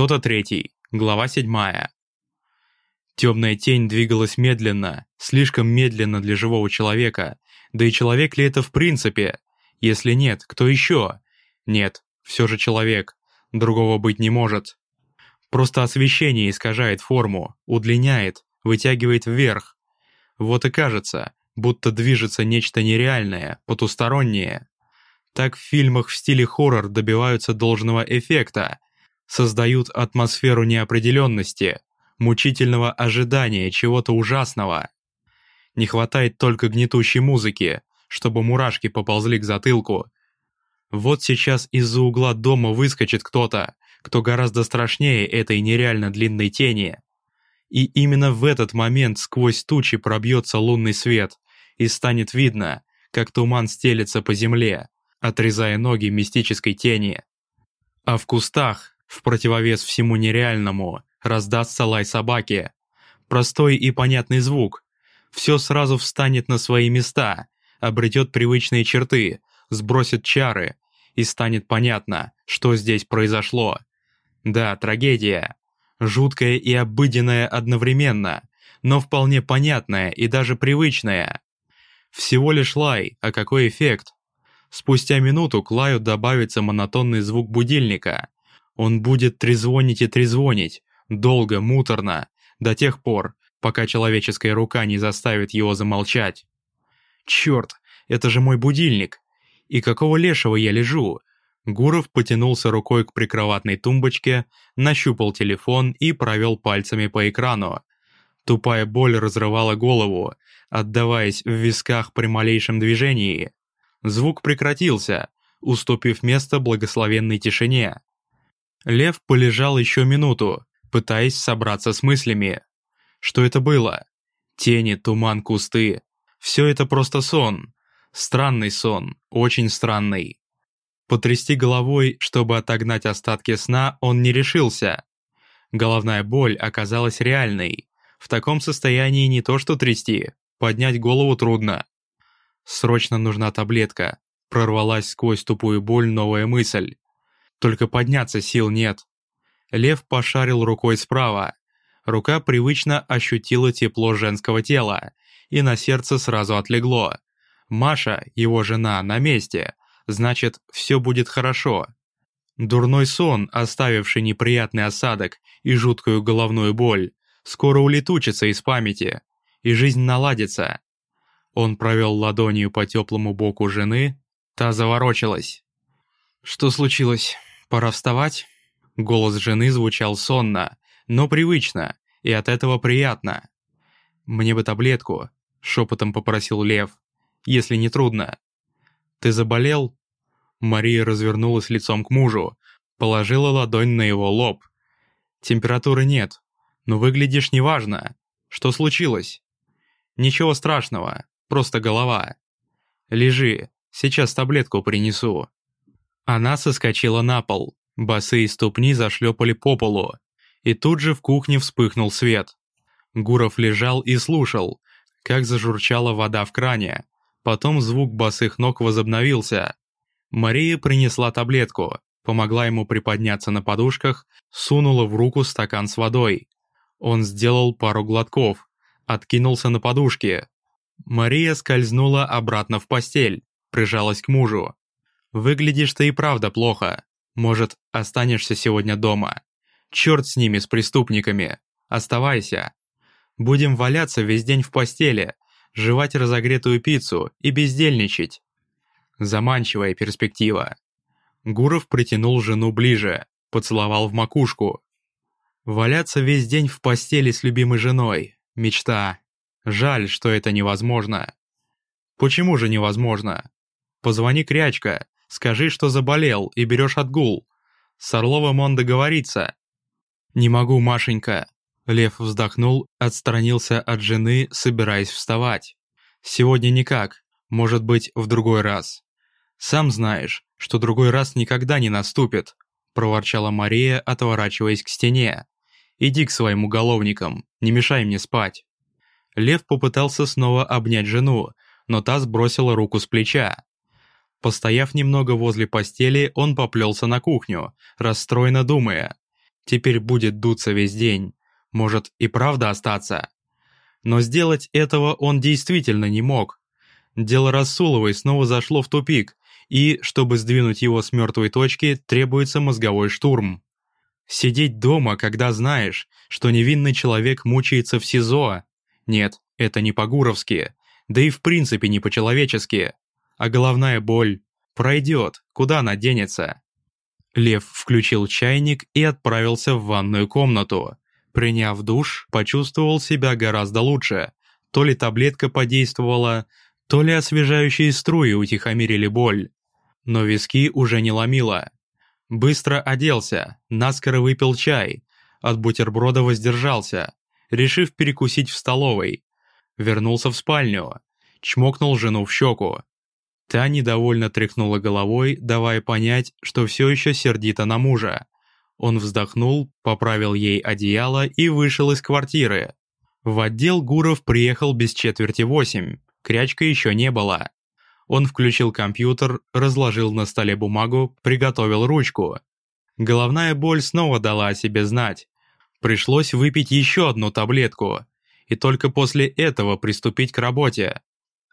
Кто-то третий. Глава седьмая. Темная тень двигалась медленно, слишком медленно для живого человека. Да и человек ли это в принципе? Если нет, кто еще? Нет, все же человек. Другого быть не может. Просто освещение искажает форму, удлиняет, вытягивает вверх. Вот и кажется, будто движется нечто нереальное, потустороннее. Так в фильмах в стиле хоррор добиваются должного эффекта, создают атмосферу неопределенности, мучительного ожидания чего-то ужасного. Не хватает только гнетущей музыки, чтобы мурашки поползли к затылку. Вот сейчас из-за угла дома выскочит кто-то, кто гораздо страшнее этой нереально длинной тени. И именно в этот момент сквозь тучи пробьется лунный свет, и станет видно, как туман стелется по земле, отрезая ноги мистической тени. А в кустах, в противовес всему нереальному, раздастся лай собаки. Простой и понятный звук. Все сразу встанет на свои места, обретет привычные черты, сбросит чары, и станет понятно, что здесь произошло. Да, трагедия. Жуткая и обыденная одновременно, но вполне понятная и даже привычная. Всего лишь лай, а какой эффект? Спустя минуту к лаю добавится монотонный звук будильника. Он будет трезвонить и трезвонить, долго, муторно, до тех пор, пока человеческая рука не заставит его замолчать. Черт, это же мой будильник. И какого лешего я лежу? Гуров потянулся рукой к прикроватной тумбочке, нащупал телефон и провел пальцами по экрану. Тупая боль разрывала голову, отдаваясь в висках при малейшем движении. Звук прекратился, уступив место благословенной тишине. Лев полежал еще минуту, пытаясь собраться с мыслями. Что это было? Тени, туман, кусты. Все это просто сон. Странный сон, очень странный. Потрясти головой, чтобы отогнать остатки сна, он не решился. Головная боль оказалась реальной. В таком состоянии не то что трясти, поднять голову трудно. Срочно нужна таблетка. Прорвалась сквозь тупую боль новая мысль. Только подняться сил нет. Лев пошарил рукой справа. Рука привычно ощутила тепло женского тела, и на сердце сразу отлегло. Маша, его жена, на месте. Значит, все будет хорошо. Дурной сон, оставивший неприятный осадок и жуткую головную боль, скоро улетучится из памяти, и жизнь наладится. Он провел ладонью по теплому боку жены, та заворочилась. «Что случилось? Пора вставать?» Голос жены звучал сонно, но привычно, и от этого приятно. «Мне бы таблетку», — шепотом попросил Лев, — «если не трудно». «Ты заболел?» Мария развернулась лицом к мужу, положила ладонь на его лоб. «Температуры нет, но выглядишь неважно. Что случилось?» «Ничего страшного, просто голова. Лежи, сейчас таблетку принесу». Она соскочила на пол, Босые ступни зашлепали по полу, и тут же в кухне вспыхнул свет. Гуров лежал и слушал, как зажурчала вода в кране. Потом звук босых ног возобновился. Мария принесла таблетку, помогла ему приподняться на подушках, сунула в руку стакан с водой. Он сделал пару глотков, откинулся на подушке. Мария скользнула обратно в постель, прижалась к мужу. «Выглядишь ты и правда плохо. Может, останешься сегодня дома? Черт с ними, с преступниками. Оставайся. Будем валяться весь день в постели, жевать разогретую пиццу и бездельничать. Заманчивая перспектива. Гуров притянул жену ближе, поцеловал в макушку. Валяться весь день в постели с любимой женой. Мечта. Жаль, что это невозможно. Почему же невозможно? Позвони Крячка, Скажи, что заболел и берешь отгул. С Орловым он договорится». «Не могу, Машенька». Лев вздохнул, отстранился от жены, собираясь вставать. «Сегодня никак. Может быть, в другой раз». «Сам знаешь, что другой раз никогда не наступит», проворчала Мария, отворачиваясь к стене. «Иди к своим уголовникам, не мешай мне спать». Лев попытался снова обнять жену, но та сбросила руку с плеча. Постояв немного возле постели, он поплелся на кухню, расстроенно думая. теперь будет дуться весь день. Может и правда остаться. Но сделать этого он действительно не мог. Дело Расуловой снова зашло в тупик, и, чтобы сдвинуть его с мертвой точки, требуется мозговой штурм. Сидеть дома, когда знаешь, что невинный человек мучается в СИЗО? Нет, это не по-гуровски, да и в принципе не по-человечески. А головная боль пройдет, куда она денется? Лев включил чайник и отправился в ванную комнату. Приняв душ, почувствовал себя гораздо лучше. То ли таблетка подействовала, то ли освежающие струи утихомирили боль. Но виски уже не ломило. Быстро оделся, наскоро выпил чай, от бутерброда воздержался, решив перекусить в столовой. Вернулся в спальню, чмокнул жену в щеку. Та недовольно тряхнула головой, давая понять, что все еще сердито на мужа. Он вздохнул, поправил ей одеяло и вышел из квартиры. В отдел Гуров приехал без четверти восемь, крячка еще не было. Он включил компьютер, разложил на столе бумагу, приготовил ручку. Головная боль снова дала о себе знать. Пришлось выпить еще одну таблетку, и только после этого приступить к работе.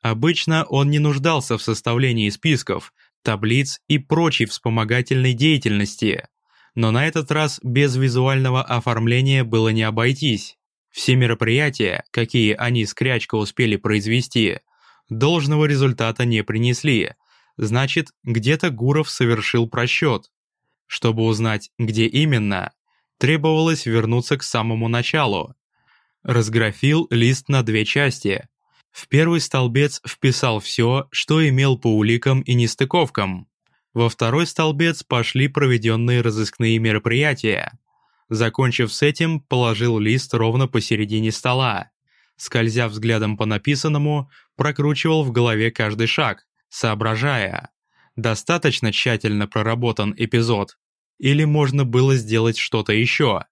Обычно он не нуждался в составлении списков, таблиц и прочей вспомогательной деятельности. Но на этот раз без визуального оформления было не обойтись. Все мероприятия, какие они с Крячко успели произвести, должного результата не принесли, значит, где-то Гуров совершил просчет. Чтобы узнать, где именно, требовалось вернуться к самому началу. Разграфил лист на две части. В первый столбец вписал все, что имел по уликам и нестыковкам. Во второй столбец пошли проведенные разыскные мероприятия. Закончив с этим, положил лист ровно посередине стола скользя взглядом по написанному, прокручивал в голове каждый шаг, соображая, достаточно тщательно проработан эпизод, или можно было сделать что-то еще.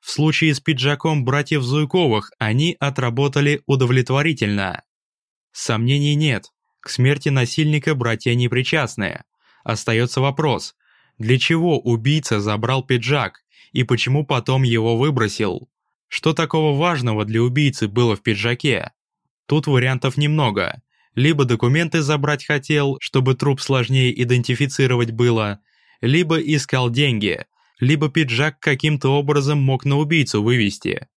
В случае с пиджаком братьев Зуйковых они отработали удовлетворительно. Сомнений нет, к смерти насильника братья не причастны. Остается вопрос, для чего убийца забрал пиджак и почему потом его выбросил? Что такого важного для убийцы было в пиджаке? Тут вариантов немного. Либо документы забрать хотел, чтобы труп сложнее идентифицировать было, либо искал деньги, либо пиджак каким-то образом мог на убийцу вывести.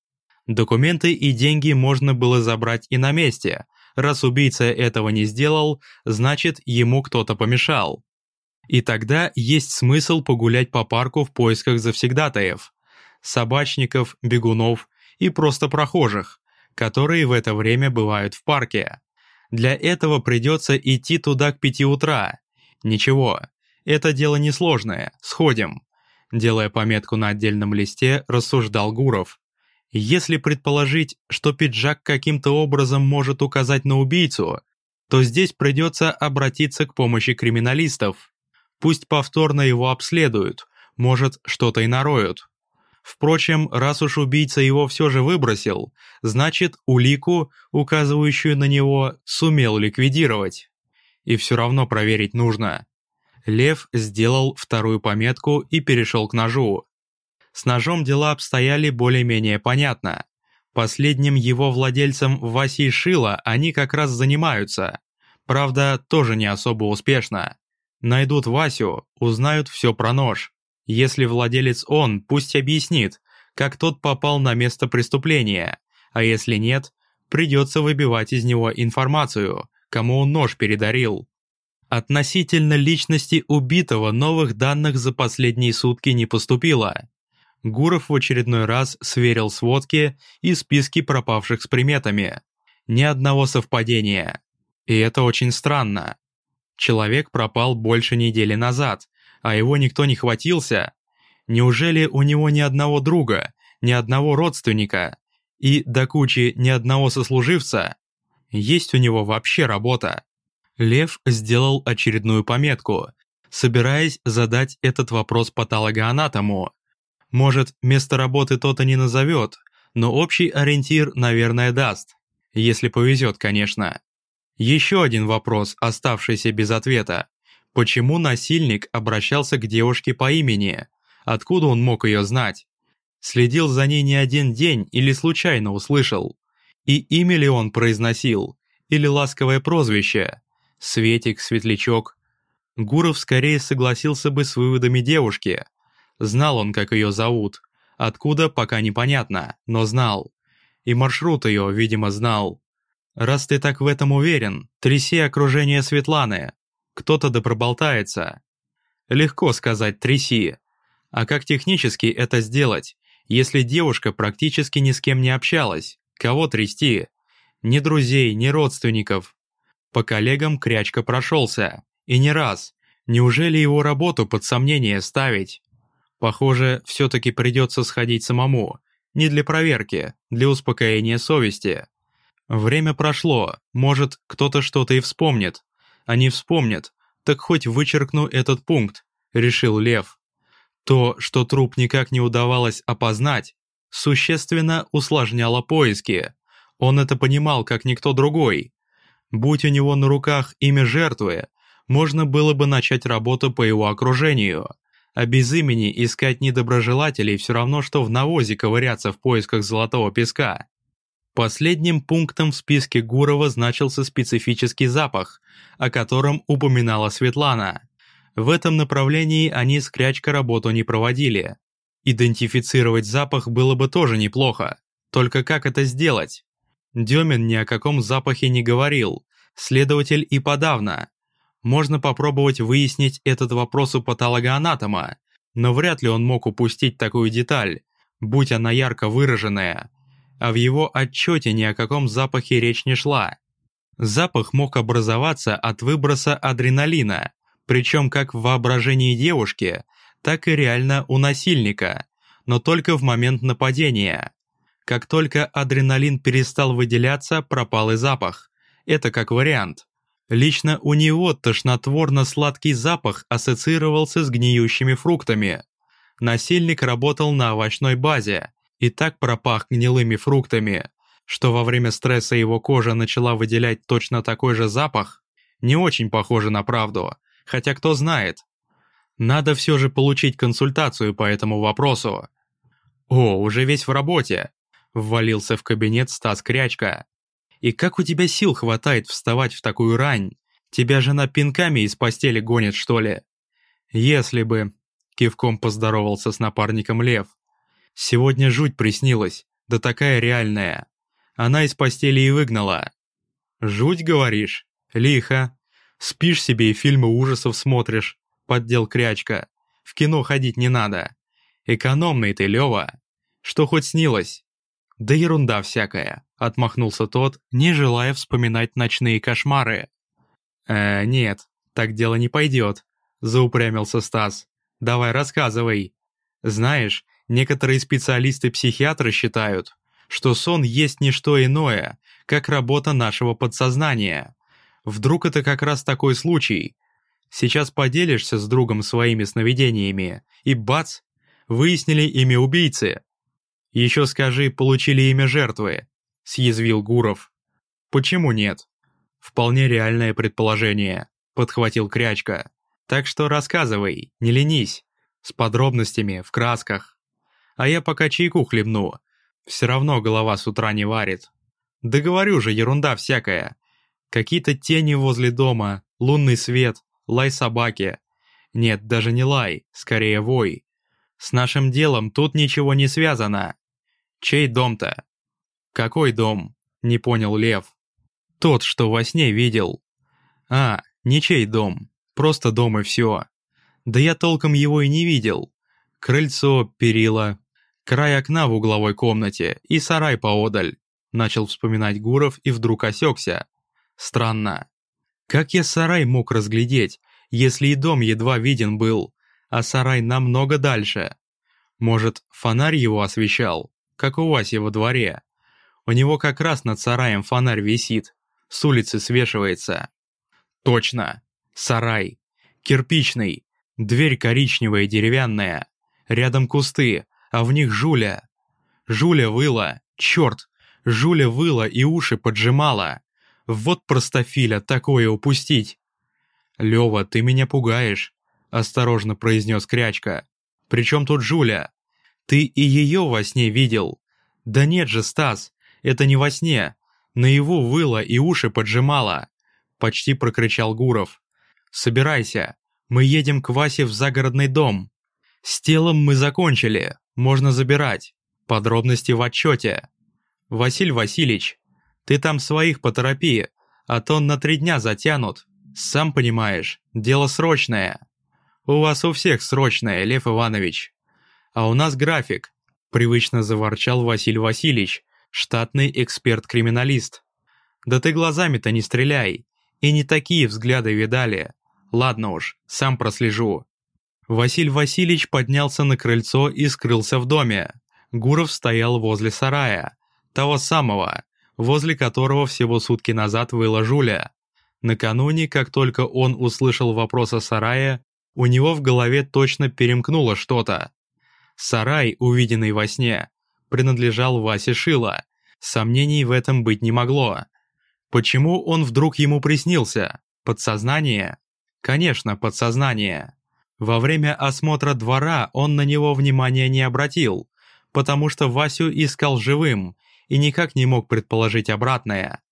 Документы и деньги можно было забрать и на месте. Раз убийца этого не сделал, значит, ему кто-то помешал. И тогда есть смысл погулять по парку в поисках завсегдатаев собачников, бегунов и просто прохожих, которые в это время бывают в парке. Для этого придется идти туда к пяти утра. Ничего, это дело несложное, сходим. Делая пометку на отдельном листе, рассуждал Гуров. Если предположить, что пиджак каким-то образом может указать на убийцу, то здесь придется обратиться к помощи криминалистов. Пусть повторно его обследуют, может, что-то и нароют. Впрочем, раз уж убийца его все же выбросил, значит, улику, указывающую на него, сумел ликвидировать. И все равно проверить нужно. Лев сделал вторую пометку и перешел к ножу. С ножом дела обстояли более-менее понятно. Последним его владельцем Васей Шила они как раз занимаются. Правда, тоже не особо успешно. Найдут Васю, узнают все про нож. Если владелец он, пусть объяснит, как тот попал на место преступления, а если нет, придется выбивать из него информацию, кому он нож передарил. Относительно личности убитого новых данных за последние сутки не поступило. Гуров в очередной раз сверил сводки и списки пропавших с приметами. Ни одного совпадения. И это очень странно. Человек пропал больше недели назад, а его никто не хватился? Неужели у него ни одного друга, ни одного родственника и, до кучи, ни одного сослуживца? Есть у него вообще работа? Лев сделал очередную пометку, собираясь задать этот вопрос патологоанатому. Может, место работы тот и не назовет, но общий ориентир, наверное, даст. Если повезет, конечно. Еще один вопрос, оставшийся без ответа. Почему насильник обращался к девушке по имени? Откуда он мог ее знать? Следил за ней не один день или случайно услышал. И имя ли он произносил, или ласковое прозвище? Светик, Светлячок. Гуров скорее согласился бы с выводами девушки. Знал он, как ее зовут. Откуда, пока непонятно, но знал. И маршрут ее, видимо, знал. Раз ты так в этом уверен, тряси окружение Светланы. Кто-то да проболтается. Легко сказать «тряси». А как технически это сделать, если девушка практически ни с кем не общалась? Кого трясти? Ни друзей, ни родственников. По коллегам Крячка прошелся. И не раз. Неужели его работу под сомнение ставить? Похоже, все-таки придется сходить самому. Не для проверки, для успокоения совести. Время прошло, может, кто-то что-то и вспомнит. А не вспомнит, так хоть вычеркну этот пункт, решил Лев. То, что труп никак не удавалось опознать, существенно усложняло поиски. Он это понимал, как никто другой. Будь у него на руках имя жертвы, можно было бы начать работу по его окружению. А без имени искать недоброжелателей все равно, что в навозе ковыряться в поисках золотого песка. Последним пунктом в списке Гурова значился специфический запах, о котором упоминала Светлана. В этом направлении они с работу не проводили. Идентифицировать запах было бы тоже неплохо. Только как это сделать? Демин ни о каком запахе не говорил, следователь и подавно. Можно попробовать выяснить этот вопрос у патологоанатома, но вряд ли он мог упустить такую деталь, будь она ярко выраженная. А в его отчете ни о каком запахе речь не шла. Запах мог образоваться от выброса адреналина, причем как в воображении девушки, так и реально у насильника, но только в момент нападения. Как только адреналин перестал выделяться, пропал и запах. Это как вариант. Лично у него тошнотворно-сладкий запах ассоциировался с гниющими фруктами. Насильник работал на овощной базе и так пропах гнилыми фруктами, что во время стресса его кожа начала выделять точно такой же запах. Не очень похоже на правду, хотя кто знает. Надо все же получить консультацию по этому вопросу. О, уже весь в работе. Ввалился в кабинет Стас Крячка. И как у тебя сил хватает вставать в такую рань? Тебя жена пинками из постели гонит, что ли? Если бы... Кивком поздоровался с напарником Лев. Сегодня жуть приснилась, да такая реальная. Она из постели и выгнала. Жуть, говоришь? Лихо. Спишь себе и фильмы ужасов смотришь. Поддел крячка. В кино ходить не надо. Экономный ты, Лёва. Что хоть снилось? Да ерунда всякая, отмахнулся тот, не желая вспоминать ночные кошмары. Э, нет, так дело не пойдет, заупрямился Стас. Давай рассказывай. Знаешь, некоторые специалисты-психиатры считают, что сон есть не что иное, как работа нашего подсознания. Вдруг это как раз такой случай. Сейчас поделишься с другом своими сновидениями, и бац, выяснили имя убийцы. Еще скажи, получили имя жертвы, съязвил Гуров. Почему нет? Вполне реальное предположение, подхватил Крячка. Так что рассказывай, не ленись, с подробностями, в красках. А я пока чайку хлебну, все равно голова с утра не варит. Да говорю же, ерунда всякая. Какие-то тени возле дома, лунный свет, лай собаки. Нет, даже не лай, скорее вой. С нашим делом тут ничего не связано. Чей дом-то? Какой дом? Не понял Лев. Тот, что во сне видел. А, ничей дом. Просто дом и все. Да я толком его и не видел. Крыльцо, перила, край окна в угловой комнате и сарай поодаль. Начал вспоминать Гуров и вдруг осекся. Странно. Как я сарай мог разглядеть, если и дом едва виден был, а сарай намного дальше? Может, фонарь его освещал, как у Васи во дворе? У него как раз над сараем фонарь висит, с улицы свешивается. Точно, сарай. Кирпичный, дверь коричневая деревянная, рядом кусты, а в них Жуля. Жуля выла, черт, Жуля выла и уши поджимала. Вот простофиля такое упустить!» «Лёва, ты меня пугаешь», — осторожно произнес Крячка. «Причем тут Жуля? Ты и ее во сне видел. Да нет же, Стас, это не во сне. Наяву выла и уши поджимала. Почти прокричал Гуров. Собирайся, мы едем к Васе в загородный дом. С телом мы закончили, можно забирать. Подробности в отчете. Василь Васильевич, ты там своих поторопи, а то на три дня затянут. Сам понимаешь, дело срочное. У вас у всех срочное, Лев Иванович. А у нас график, привычно заворчал Василий Васильевич, штатный эксперт-криминалист. Да ты глазами-то не стреляй, и не такие взгляды видали. Ладно уж, сам прослежу. Василий Васильевич поднялся на крыльцо и скрылся в доме. Гуров стоял возле сарая, того самого, возле которого всего сутки назад выла Жуля. Накануне, как только он услышал вопрос о сарае, у него в голове точно перемкнуло что-то. Сарай, увиденный во сне, принадлежал Васе Шила. Сомнений в этом быть не могло. Почему он вдруг ему приснился? Подсознание? Конечно, подсознание. Во время осмотра двора он на него внимания не обратил, потому что Васю искал живым и никак не мог предположить обратное.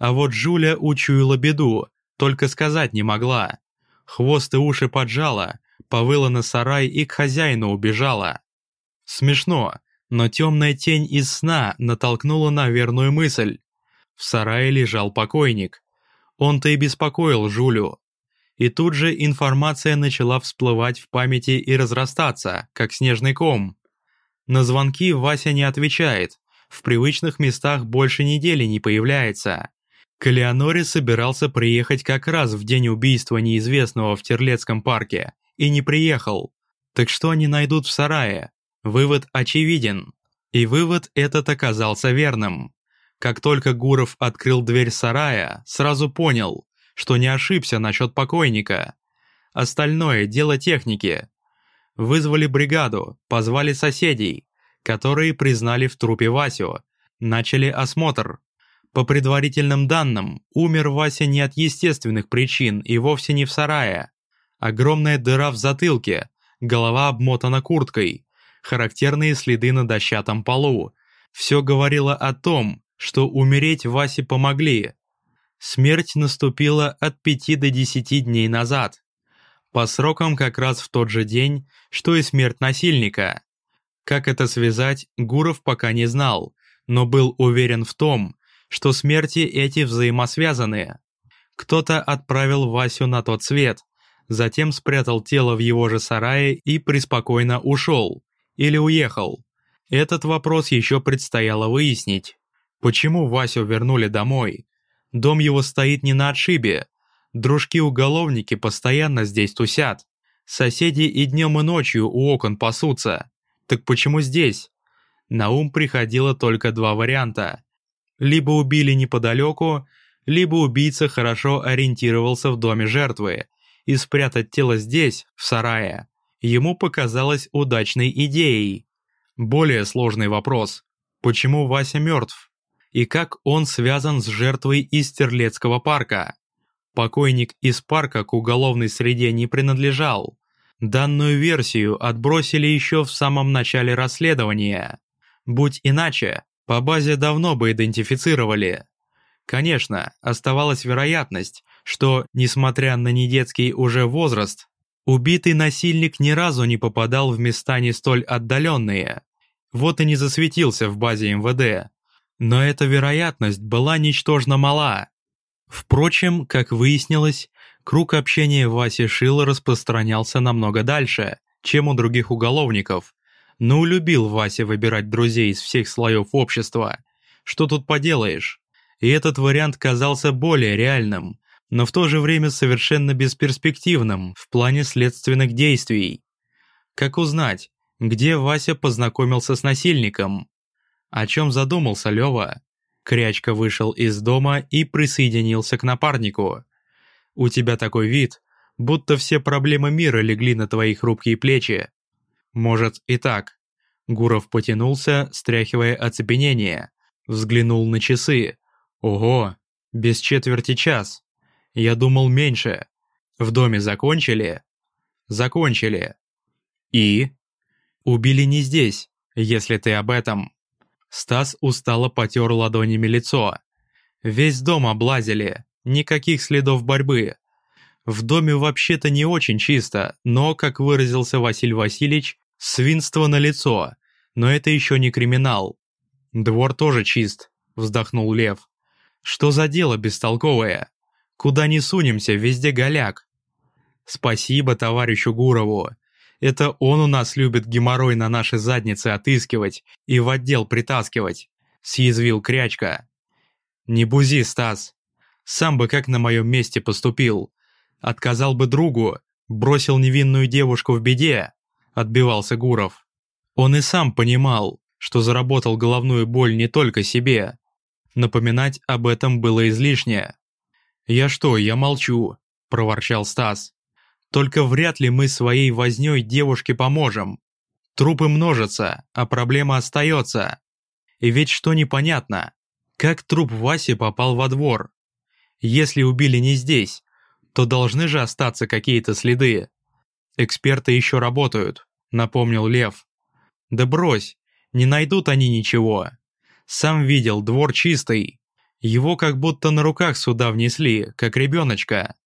А вот Жуля учуяла беду, только сказать не могла. Хвост и уши поджала, повыла на сарай и к хозяину убежала. Смешно, но темная тень из сна натолкнула на верную мысль. В сарае лежал покойник. Он-то и беспокоил Жулю. И тут же информация начала всплывать в памяти и разрастаться, как снежный ком. На звонки Вася не отвечает, в привычных местах больше недели не появляется. К Элеоноре собирался приехать как раз в день убийства неизвестного в Терлецком парке, и не приехал. Так что они найдут в сарае? Вывод очевиден. И вывод этот оказался верным. Как только Гуров открыл дверь сарая, сразу понял, что не ошибся насчет покойника. Остальное – дело техники. Вызвали бригаду, позвали соседей, которые признали в трупе Васю, начали осмотр. По предварительным данным, умер Вася не от естественных причин и вовсе не в сарае. Огромная дыра в затылке, голова обмотана курткой, характерные следы на дощатом полу. Все говорило о том, что умереть Васе помогли. Смерть наступила от 5 до 10 дней назад. По срокам как раз в тот же день, что и смерть насильника. Как это связать, Гуров пока не знал, но был уверен в том, что смерти эти взаимосвязаны. Кто-то отправил Васю на тот свет, затем спрятал тело в его же сарае и преспокойно ушел. Или уехал. Этот вопрос еще предстояло выяснить. Почему Васю вернули домой? Дом его стоит не на отшибе. Дружки-уголовники постоянно здесь тусят. Соседи и днем и ночью у окон пасутся. Так почему здесь? На ум приходило только два варианта. Либо убили неподалеку, либо убийца хорошо ориентировался в доме жертвы, и спрятать тело здесь, в сарае, ему показалось удачной идеей. Более сложный вопрос. Почему Вася мертв? И как он связан с жертвой из Терлецкого парка? Покойник из парка к уголовной среде не принадлежал. Данную версию отбросили еще в самом начале расследования. Будь иначе, по базе давно бы идентифицировали. Конечно, оставалась вероятность, что, несмотря на недетский уже возраст, убитый насильник ни разу не попадал в места не столь отдаленные. Вот и не засветился в базе МВД. Но эта вероятность была ничтожно мала. Впрочем, как выяснилось, Круг общения Васи Шила распространялся намного дальше, чем у других уголовников. Но любил Вася выбирать друзей из всех слоев общества. Что тут поделаешь? И этот вариант казался более реальным, но в то же время совершенно бесперспективным в плане следственных действий. Как узнать, где Вася познакомился с насильником? О чем задумался Лёва? Крячка вышел из дома и присоединился к напарнику. У тебя такой вид, будто все проблемы мира легли на твои хрупкие плечи. Может и так. Гуров потянулся, стряхивая оцепенение. Взглянул на часы. Ого, без четверти час. Я думал меньше. В доме закончили? Закончили. И? Убили не здесь, если ты об этом. Стас устало потер ладонями лицо. Весь дом облазили, никаких следов борьбы. В доме вообще-то не очень чисто, но, как выразился Василий Васильевич, свинство на лицо. Но это еще не криминал. Двор тоже чист, вздохнул Лев. Что за дело бестолковое? Куда не сунемся, везде голяк. Спасибо товарищу Гурову. Это он у нас любит геморрой на наши задницы отыскивать и в отдел притаскивать», — съязвил Крячка. «Не бузи, Стас. Сам бы как на моем месте поступил. Отказал бы другу, бросил невинную девушку в беде», — отбивался Гуров. Он и сам понимал, что заработал головную боль не только себе. Напоминать об этом было излишне. «Я что, я молчу», — проворчал Стас. Только вряд ли мы своей вознёй девушке поможем. Трупы множатся, а проблема остается. И ведь что непонятно, как труп Васи попал во двор? Если убили не здесь, то должны же остаться какие-то следы. Эксперты еще работают, напомнил Лев. Да брось, не найдут они ничего. Сам видел, двор чистый. Его как будто на руках сюда внесли, как ребеночка.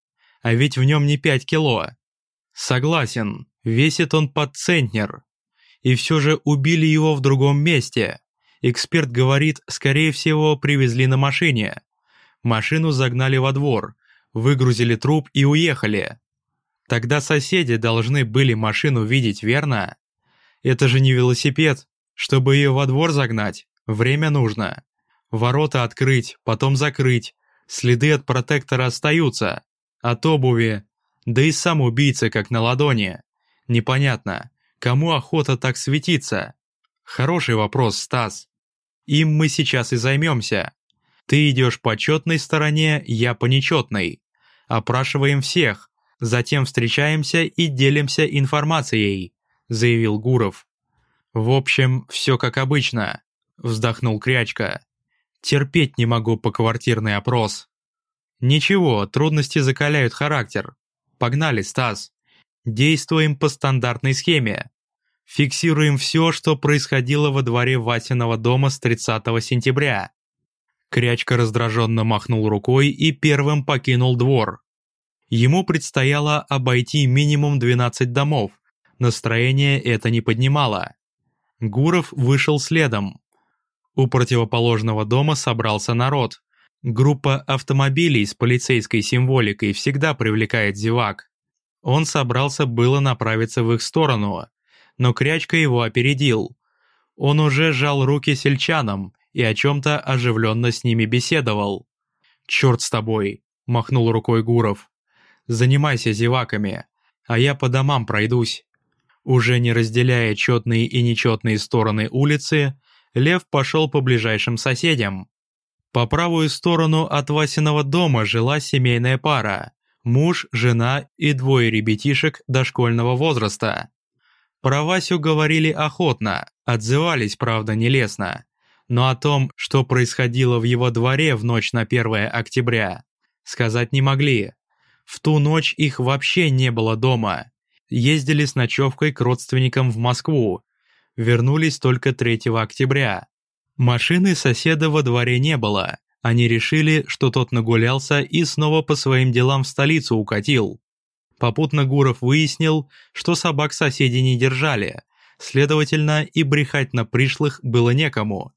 А ведь в нем не пять кило. Согласен, весит он под центнер. И все же убили его в другом месте. Эксперт говорит, скорее всего, привезли на машине. Машину загнали во двор, выгрузили труп и уехали. Тогда соседи должны были машину видеть, верно? Это же не велосипед. Чтобы ее во двор загнать, время нужно. Ворота открыть, потом закрыть. Следы от протектора остаются. От обуви, да и сам убийца как на ладони. Непонятно, кому охота так светиться? Хороший вопрос, Стас. Им мы сейчас и займемся. Ты идешь по четной стороне, я по нечетной. Опрашиваем всех, затем встречаемся и делимся информацией», — заявил Гуров. «В общем, все как обычно», — вздохнул Крячка. «Терпеть не могу поквартирный опрос». «Ничего, трудности закаляют характер. Погнали, Стас. Действуем по стандартной схеме. Фиксируем все, что происходило во дворе Васиного дома с 30 сентября. Крячка раздраженно махнул рукой и первым покинул двор. Ему предстояло обойти минимум 12 домов. Настроение это не поднимало. Гуров вышел следом. У противоположного дома собрался народ. Группа автомобилей с полицейской символикой всегда привлекает зевак. Он собрался было направиться в их сторону, но Крячка его опередил. Он уже жал руки сельчанам и о чем-то оживленно с ними беседовал. «Черт с тобой!» – махнул рукой Гуров. «Занимайся зеваками, а я по домам пройдусь». Уже не разделяя четные и нечетные стороны улицы, Лев пошел по ближайшим соседям. По правую сторону от Васиного дома жила семейная пара – муж, жена и двое ребятишек дошкольного возраста. Про Васю говорили охотно, отзывались, правда, нелестно. Но о том, что происходило в его дворе в ночь на 1 октября, сказать не могли. В ту ночь их вообще не было дома. Ездили с ночевкой к родственникам в Москву. Вернулись только 3 октября. Машины соседа во дворе не было. Они решили, что тот нагулялся и снова по своим делам в столицу укатил. Попутно Гуров выяснил, что собак соседи не держали, следовательно, и брехать на пришлых было некому.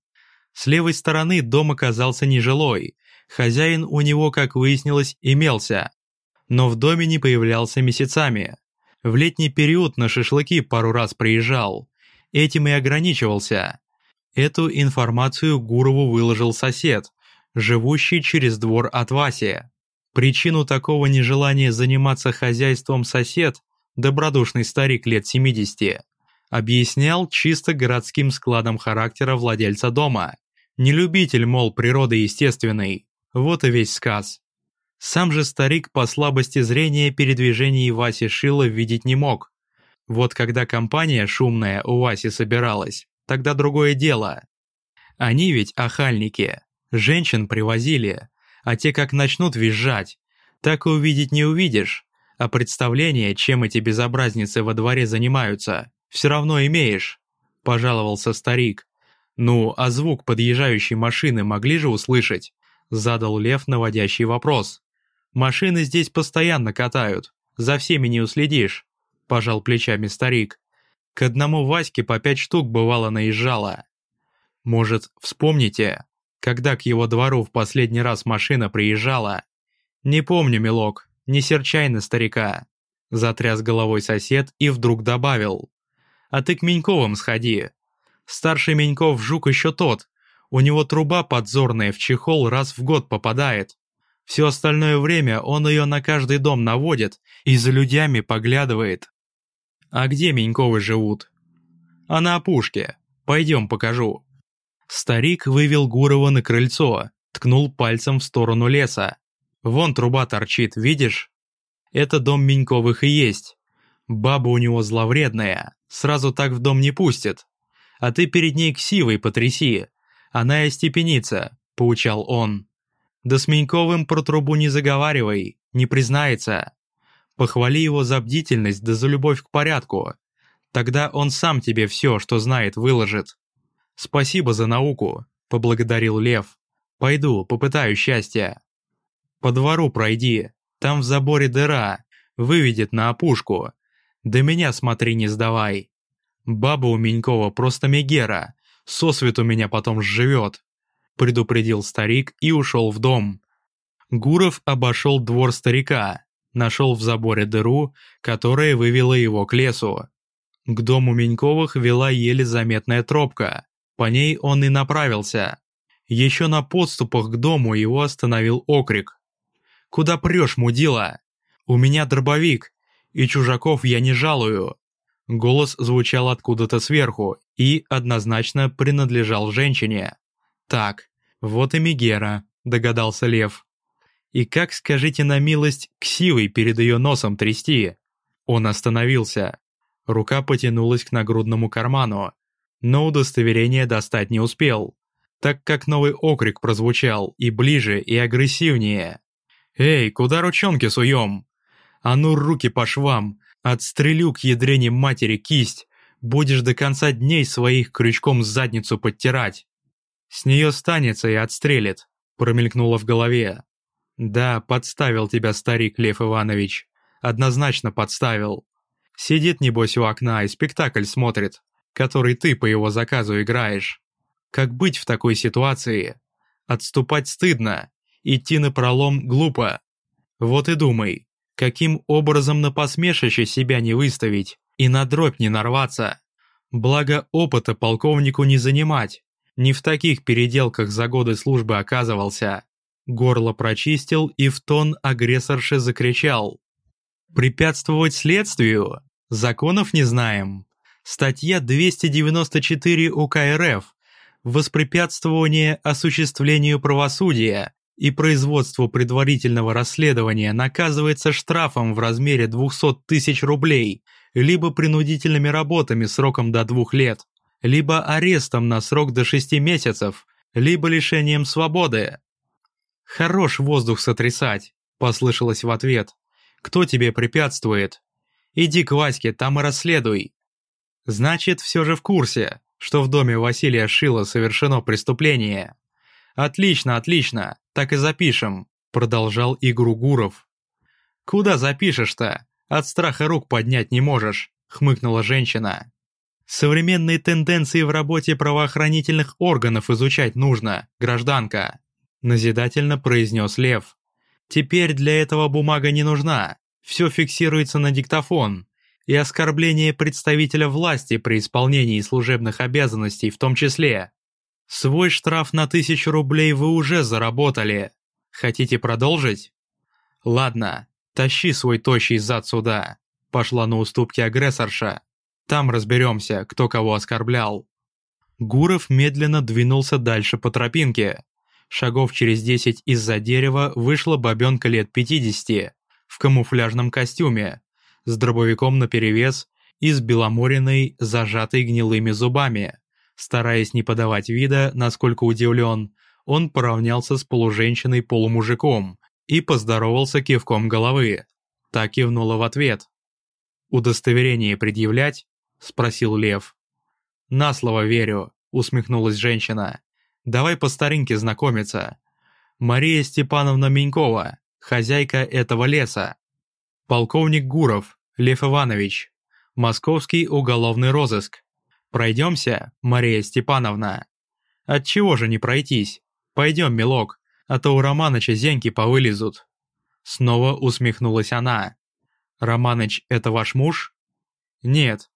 С левой стороны дом оказался нежилой, хозяин у него, как выяснилось, имелся. Но в доме не появлялся месяцами. В летний период на шашлыки пару раз приезжал. Этим и ограничивался. Эту информацию Гурову выложил сосед, живущий через двор от Васи. Причину такого нежелания заниматься хозяйством сосед, добродушный старик лет 70, объяснял чисто городским складом характера владельца дома. Не любитель, мол, природы естественной. Вот и весь сказ. Сам же старик по слабости зрения передвижений Васи Шила видеть не мог. Вот когда компания шумная у Васи собиралась, тогда другое дело. Они ведь охальники, женщин привозили, а те как начнут визжать, так и увидеть не увидишь, а представление, чем эти безобразницы во дворе занимаются, все равно имеешь. – пожаловался старик. «Ну, а звук подъезжающей машины могли же услышать?» – задал Лев наводящий вопрос. «Машины здесь постоянно катают, за всеми не уследишь», – пожал плечами старик. «К одному Ваське по пять штук бывало наезжало». «Может, вспомните, когда к его двору в последний раз машина приезжала?» «Не помню, милок, не серчай на старика», – затряс головой сосед и вдруг добавил. «А ты к Меньковым сходи. Старший Меньков жук еще тот, у него труба подзорная в чехол раз в год попадает. Все остальное время он ее на каждый дом наводит и за людьми поглядывает. А где Меньковы живут? А на опушке. Пойдем покажу. Старик вывел Гурова на крыльцо, ткнул пальцем в сторону леса. Вон труба торчит, видишь? Это дом Меньковых и есть. Баба у него зловредная, сразу так в дом не пустит. А ты перед ней ксивой потряси. Она и степеница, поучал он. Да с Меньковым про трубу не заговаривай, не признается. Похвали его за бдительность да за любовь к порядку. Тогда он сам тебе все, что знает, выложит. Спасибо за науку, поблагодарил Лев. Пойду, попытаю счастья. По двору пройди, там в заборе дыра, выведет на опушку. Да меня смотри не сдавай. Баба у Менькова просто мегера, сосвету меня потом сживет. Предупредил старик и ушел в дом. Гуров обошел двор старика, нашел в заборе дыру, которая вывела его к лесу. К дому Меньковых вела еле заметная тропка, по ней он и направился. Еще на подступах к дому его остановил окрик. Куда прешь, мудила? У меня дробовик, и чужаков я не жалую». Голос звучал откуда-то сверху и однозначно принадлежал женщине. «Так, вот и Мегера», — догадался Лев. «И как, скажите на милость, ксивой перед ее носом трясти?» Он остановился. Рука потянулась к нагрудному карману, но удостоверение достать не успел, так как новый окрик прозвучал и ближе, и агрессивнее. «Эй, куда ручонки суем? А ну руки по швам, отстрелю к ядрене матери кисть, будешь до конца дней своих крючком задницу подтирать». «С нее станется и отстрелит», — промелькнуло в голове. «Да, подставил тебя старик Лев Иванович. Однозначно подставил. Сидит, небось, у окна и спектакль смотрит, который ты по его заказу играешь. Как быть в такой ситуации? Отступать стыдно, идти на пролом глупо. Вот и думай, каким образом на посмешище себя не выставить и на дробь не нарваться. Благо опыта полковнику не занимать, не в таких переделках за годы службы оказывался. Горло прочистил и в тон агрессорше закричал. «Препятствовать следствию? Законов не знаем. Статья 294 УК РФ «Воспрепятствование осуществлению правосудия и производству предварительного расследования наказывается штрафом в размере 200 тысяч рублей, либо принудительными работами сроком до двух лет, либо арестом на срок до 6 месяцев, либо лишением свободы. «Хорош воздух сотрясать», – послышалось в ответ. «Кто тебе препятствует? Иди к Ваське, там и расследуй». «Значит, все же в курсе, что в доме Василия Шила совершено преступление». «Отлично, отлично, так и запишем», — продолжал игру Гуров. «Куда запишешь-то? От страха рук поднять не можешь», — хмыкнула женщина. «Современные тенденции в работе правоохранительных органов изучать нужно, гражданка», — назидательно произнес Лев. «Теперь для этого бумага не нужна, все фиксируется на диктофон, и оскорбление представителя власти при исполнении служебных обязанностей в том числе. Свой штраф на тысячу рублей вы уже заработали. Хотите продолжить? Ладно, тащи свой тощий зад сюда. Пошла на уступки агрессорша. Там разберемся, кто кого оскорблял. Гуров медленно двинулся дальше по тропинке. Шагов через десять из-за дерева вышла бабенка лет пятидесяти в камуфляжном костюме, с дробовиком наперевес и с беломориной, зажатой гнилыми зубами. Стараясь не подавать вида, насколько удивлен, он поравнялся с полуженщиной-полумужиком и поздоровался кивком головы. Та кивнула в ответ. «Удостоверение предъявлять?» – спросил Лев. «На слово верю», — усмехнулась женщина. «Давай по старинке знакомиться. Мария Степановна Менькова, хозяйка этого леса. Полковник Гуров, Лев Иванович. Московский уголовный розыск. Пройдемся, Мария Степановна?» «Отчего же не пройтись? Пойдем, милок, а то у Романыча зеньки повылезут». Снова усмехнулась она. «Романыч — это ваш муж?» «Нет,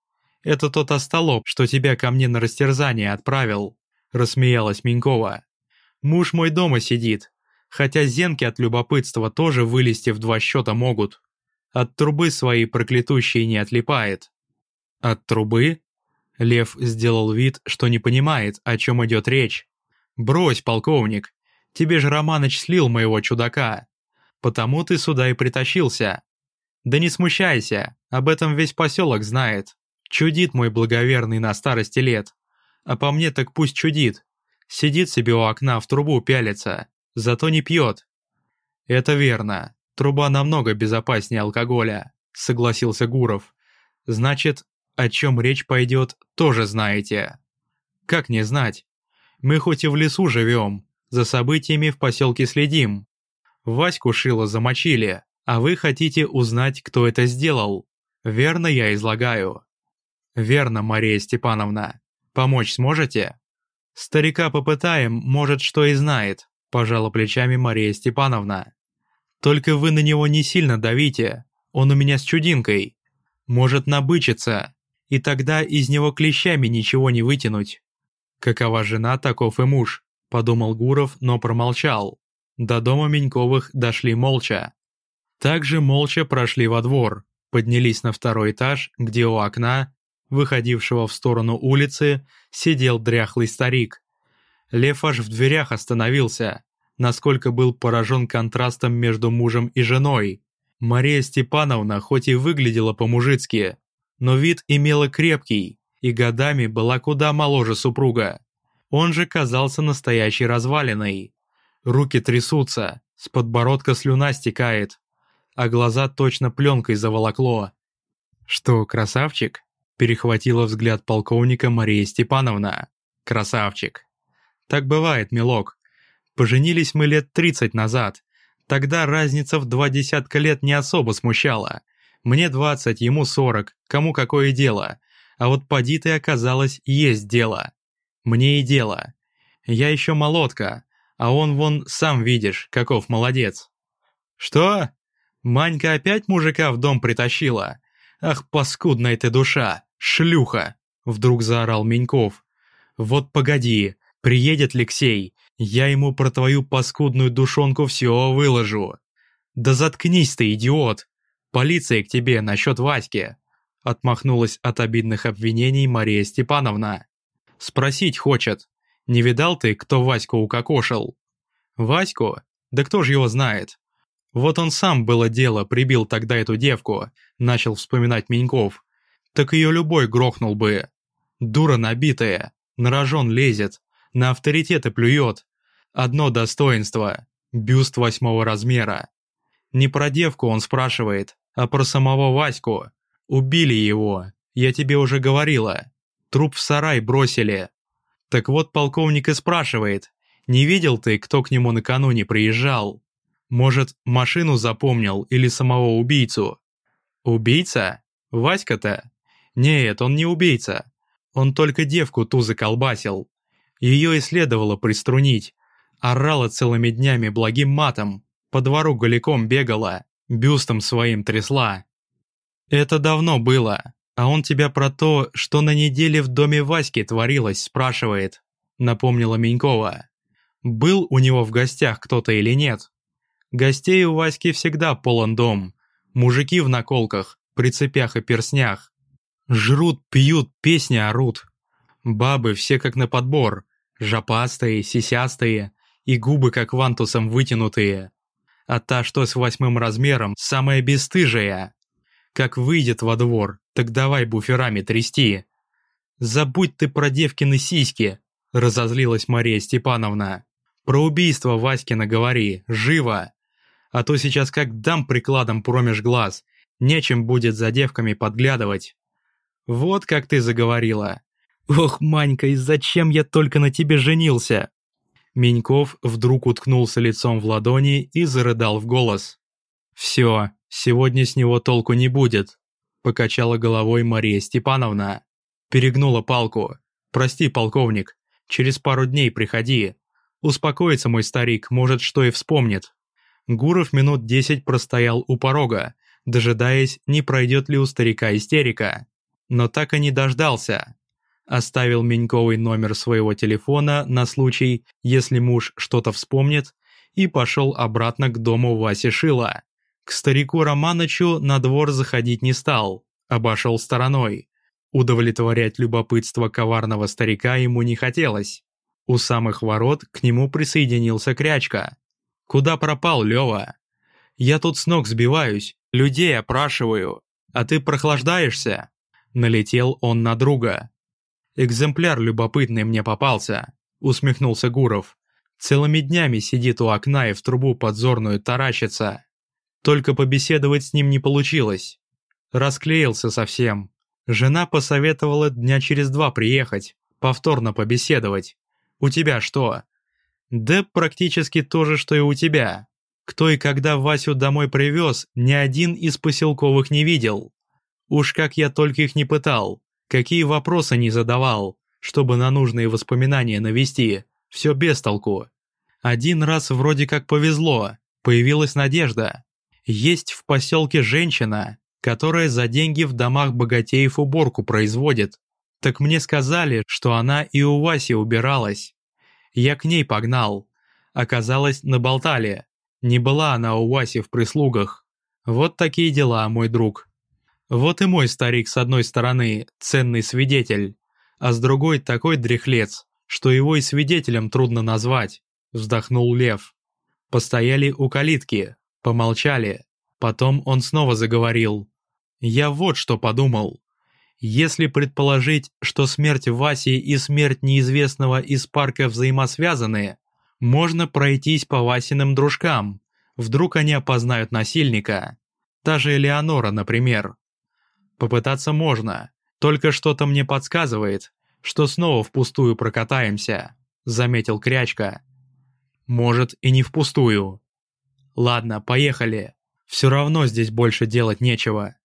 это тот остолоп, что тебя ко мне на растерзание отправил», — рассмеялась Минькова. «Муж мой дома сидит, хотя зенки от любопытства тоже вылезти в два счета могут. От трубы своей проклятущей не отлипает». «От трубы?» Лев сделал вид, что не понимает, о чем идет речь. «Брось, полковник, тебе же Романыч слил моего чудака. Потому ты сюда и притащился. Да не смущайся, об этом весь поселок знает. Чудит мой благоверный на старости лет. А по мне так пусть чудит. Сидит себе у окна в трубу пялится, зато не пьет. Это верно, труба намного безопаснее алкоголя, согласился Гуров. Значит, о чем речь пойдет, тоже знаете. Как не знать? Мы хоть и в лесу живем, за событиями в поселке следим. Ваську Шила замочили, а вы хотите узнать, кто это сделал. Верно я излагаю. Верно, Мария Степановна. Помочь сможете? Старика попытаем, может, что и знает, пожала плечами Мария Степановна. Только вы на него не сильно давите, он у меня с чудинкой. Может набычиться, и тогда из него клещами ничего не вытянуть. Какова жена, таков и муж, подумал Гуров, но промолчал. До дома Меньковых дошли молча. Также молча прошли во двор, поднялись на второй этаж, где у окна, выходившего в сторону улицы, сидел дряхлый старик. Лев аж в дверях остановился, насколько был поражен контрастом между мужем и женой. Мария Степановна хоть и выглядела по-мужицки, но вид имела крепкий и годами была куда моложе супруга. Он же казался настоящей развалиной. Руки трясутся, с подбородка слюна стекает, а глаза точно пленкой заволокло. «Что, красавчик?» – перехватила взгляд полковника Мария Степановна. «Красавчик!» «Так бывает, милок. Поженились мы лет тридцать назад. Тогда разница в два десятка лет не особо смущала. Мне двадцать, ему сорок, кому какое дело. А вот поди ты оказалось, есть дело. Мне и дело. Я еще молодка, а он вон, сам видишь, каков молодец. Что? Манька опять мужика в дом притащила? Ах, паскудная ты душа, шлюха! Вдруг заорал Меньков. Вот погоди, приедет Алексей, я ему про твою паскудную душонку все выложу. Да заткнись ты, идиот! Полиция к тебе насчет Васьки. Отмахнулась от обидных обвинений Мария Степановна. Спросить хочет, не видал ты, кто Ваську укокошил? Ваську? Да кто ж его знает? Вот он сам было дело прибил тогда эту девку, начал вспоминать Меньков. Так ее любой грохнул бы. Дура набитая, на рожон лезет, на авторитеты плюет. Одно достоинство – бюст восьмого размера. Не про девку он спрашивает, а про самого Ваську. Убили его, я тебе уже говорила. Труп в сарай бросили, так вот полковник и спрашивает, не видел ты, кто к нему накануне приезжал? Может, машину запомнил или самого убийцу? Убийца? Васька-то? Нет, он не убийца. Он только девку ту заколбасил. Ее и следовало приструнить. Орала целыми днями благим матом, по двору голиком бегала, бюстом своим трясла. Это давно было, «А он тебя про то, что на неделе в доме Васьки творилось, спрашивает», — напомнила Менькова. «Был у него в гостях кто-то или нет?» «Гостей у Васьки всегда полон дом. Мужики в наколках, при цепях и перснях. Жрут, пьют, песни орут. Бабы все как на подбор, жопастые, сисястые и губы как вантусом вытянутые. А та, что с восьмым размером, самая бесстыжая. Как выйдет во двор, так давай буферами трясти. Забудь ты про девкины сиськи, разозлилась Мария Степановна. Про убийство Васькина говори, живо. А то сейчас как дам прикладом промеж глаз, нечем будет за девками подглядывать. Вот как ты заговорила. Ох, Манька, и зачем я только на тебе женился? Меньков вдруг уткнулся лицом в ладони и зарыдал в голос. «Все, сегодня с него толку не будет», – покачала головой Мария Степановна. Перегнула палку. «Прости, полковник, через пару дней приходи. Успокоится мой старик, может, что и вспомнит». Гуров минут десять простоял у порога, дожидаясь, не пройдет ли у старика истерика. Но так и не дождался оставил Меньковый номер своего телефона на случай, если муж что-то вспомнит, и пошел обратно к дому Васи Шила. К старику Романычу на двор заходить не стал, обошел стороной. Удовлетворять любопытство коварного старика ему не хотелось. У самых ворот к нему присоединился Крячка. «Куда пропал, Лёва? Я тут с ног сбиваюсь, людей опрашиваю, а ты прохлаждаешься?» Налетел он на друга. «Экземпляр любопытный мне попался», — усмехнулся Гуров. «Целыми днями сидит у окна и в трубу подзорную таращится. Только побеседовать с ним не получилось. Расклеился совсем. Жена посоветовала дня через два приехать, повторно побеседовать. У тебя что?» «Да практически то же, что и у тебя. Кто и когда Васю домой привез, ни один из поселковых не видел. Уж как я только их не пытал, Какие вопросы не задавал, чтобы на нужные воспоминания навести, все без толку. Один раз вроде как повезло, появилась надежда. Есть в поселке женщина, которая за деньги в домах богатеев уборку производит. Так мне сказали, что она и у Васи убиралась. Я к ней погнал. Оказалось, наболтали. Не была она у Васи в прислугах. Вот такие дела, мой друг. Вот и мой старик с одной стороны ценный свидетель, а с другой такой дряхлец, что его и свидетелем трудно назвать, вздохнул Лев. Постояли у калитки, помолчали, потом он снова заговорил. Я вот что подумал. Если предположить, что смерть Васи и смерть неизвестного из парка взаимосвязаны, можно пройтись по Васиным дружкам. Вдруг они опознают насильника. Та же Элеонора, например. Попытаться можно, только что-то мне подсказывает, что снова впустую прокатаемся», — заметил Крячка. «Может, и не впустую. Ладно, поехали. Все равно здесь больше делать нечего».